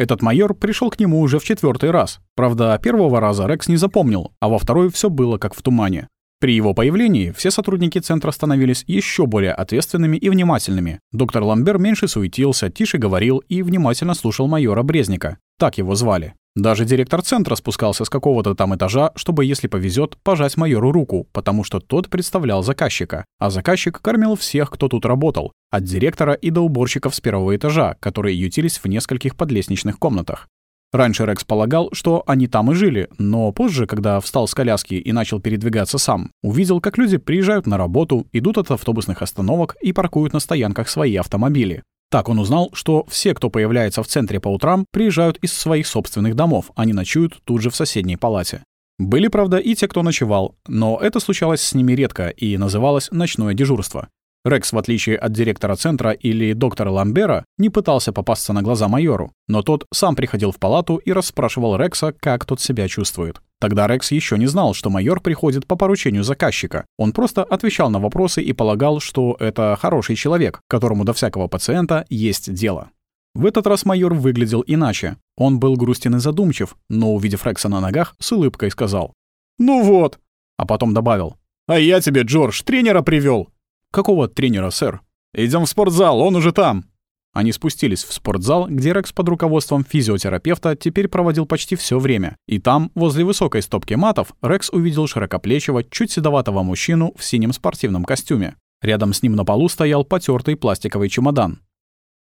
Этот майор пришел к нему уже в четвертый раз. Правда, первого раза Рекс не запомнил, а во второй все было как в тумане. При его появлении все сотрудники центра становились еще более ответственными и внимательными. Доктор Ламбер меньше суетился, тише говорил и внимательно слушал майора Брезника. Так его звали. Даже директор центра спускался с какого-то там этажа, чтобы, если повезет, пожать майору руку, потому что тот представлял заказчика. А заказчик кормил всех, кто тут работал, от директора и до уборщиков с первого этажа, которые ютились в нескольких подлестничных комнатах. Раньше Рекс полагал, что они там и жили, но позже, когда встал с коляски и начал передвигаться сам, увидел, как люди приезжают на работу, идут от автобусных остановок и паркуют на стоянках свои автомобили. Так он узнал, что все, кто появляется в центре по утрам, приезжают из своих собственных домов, а не ночуют тут же в соседней палате. Были, правда, и те, кто ночевал, но это случалось с ними редко и называлось «ночное дежурство». Рекс, в отличие от директора центра или доктора Ламбера, не пытался попасться на глаза майору, но тот сам приходил в палату и расспрашивал Рекса, как тот себя чувствует. Тогда Рекс еще не знал, что майор приходит по поручению заказчика. Он просто отвечал на вопросы и полагал, что это хороший человек, которому до всякого пациента есть дело. В этот раз майор выглядел иначе. Он был грустен и задумчив, но, увидев Рекса на ногах, с улыбкой сказал «Ну вот», а потом добавил «А я тебе, Джордж, тренера привел. «Какого тренера, сэр?» Идем в спортзал, он уже там!» Они спустились в спортзал, где Рекс под руководством физиотерапевта теперь проводил почти все время. И там, возле высокой стопки матов, Рекс увидел широкоплечего, чуть седоватого мужчину в синем спортивном костюме. Рядом с ним на полу стоял потертый пластиковый чемодан.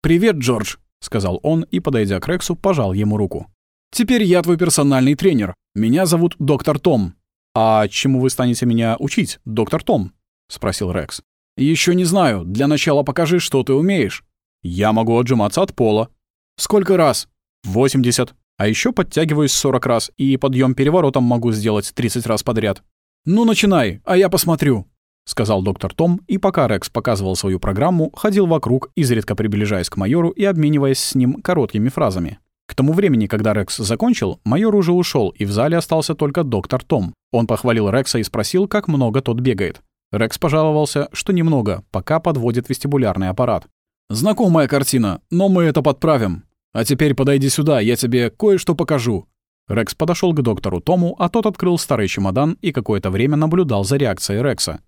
«Привет, Джордж», — сказал он и, подойдя к Рексу, пожал ему руку. «Теперь я твой персональный тренер. Меня зовут доктор Том». «А чему вы станете меня учить, доктор Том?» — спросил Рекс. Еще не знаю. Для начала покажи, что ты умеешь. Я могу отжиматься от пола. Сколько раз? 80. А еще подтягиваюсь 40 раз и подъем переворотом могу сделать 30 раз подряд. Ну, начинай, а я посмотрю. — сказал доктор Том, и пока Рекс показывал свою программу, ходил вокруг, изредка приближаясь к майору и обмениваясь с ним короткими фразами. К тому времени, когда Рекс закончил, майор уже ушел, и в зале остался только доктор Том. Он похвалил Рекса и спросил, как много тот бегает. Рекс пожаловался, что немного, пока подводит вестибулярный аппарат. «Знакомая картина, но мы это подправим. А теперь подойди сюда, я тебе кое-что покажу». Рекс подошел к доктору Тому, а тот открыл старый чемодан и какое-то время наблюдал за реакцией Рекса.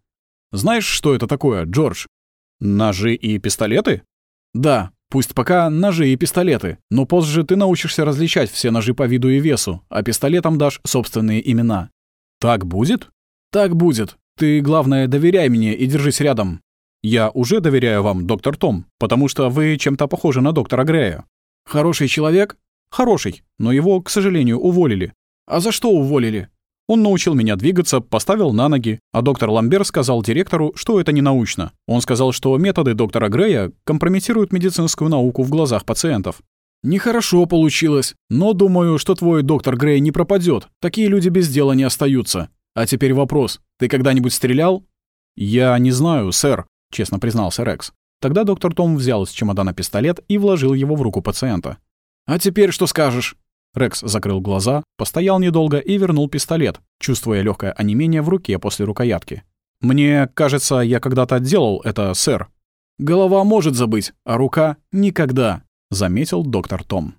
«Знаешь, что это такое, Джордж?» «Ножи и пистолеты?» «Да, пусть пока ножи и пистолеты, но позже ты научишься различать все ножи по виду и весу, а пистолетам дашь собственные имена». «Так будет?» «Так будет. Ты, главное, доверяй мне и держись рядом. Я уже доверяю вам, доктор Том, потому что вы чем-то похожи на доктора Грея. Хороший человек? Хороший, но его, к сожалению, уволили. А за что уволили? Он научил меня двигаться, поставил на ноги, а доктор Ламбер сказал директору, что это не научно. Он сказал, что методы доктора Грея компрометируют медицинскую науку в глазах пациентов. Нехорошо получилось, но думаю, что твой доктор Грей не пропадет. Такие люди без дела не остаются. А теперь вопрос. Ты когда-нибудь стрелял? Я не знаю, сэр, честно признался Рекс. Тогда доктор Том взял из чемодана пистолет и вложил его в руку пациента. А теперь что скажешь? Рекс закрыл глаза, постоял недолго и вернул пистолет, чувствуя легкое онемение в руке после рукоятки. «Мне кажется, я когда-то делал это, сэр». «Голова может забыть, а рука — никогда», — заметил доктор Том.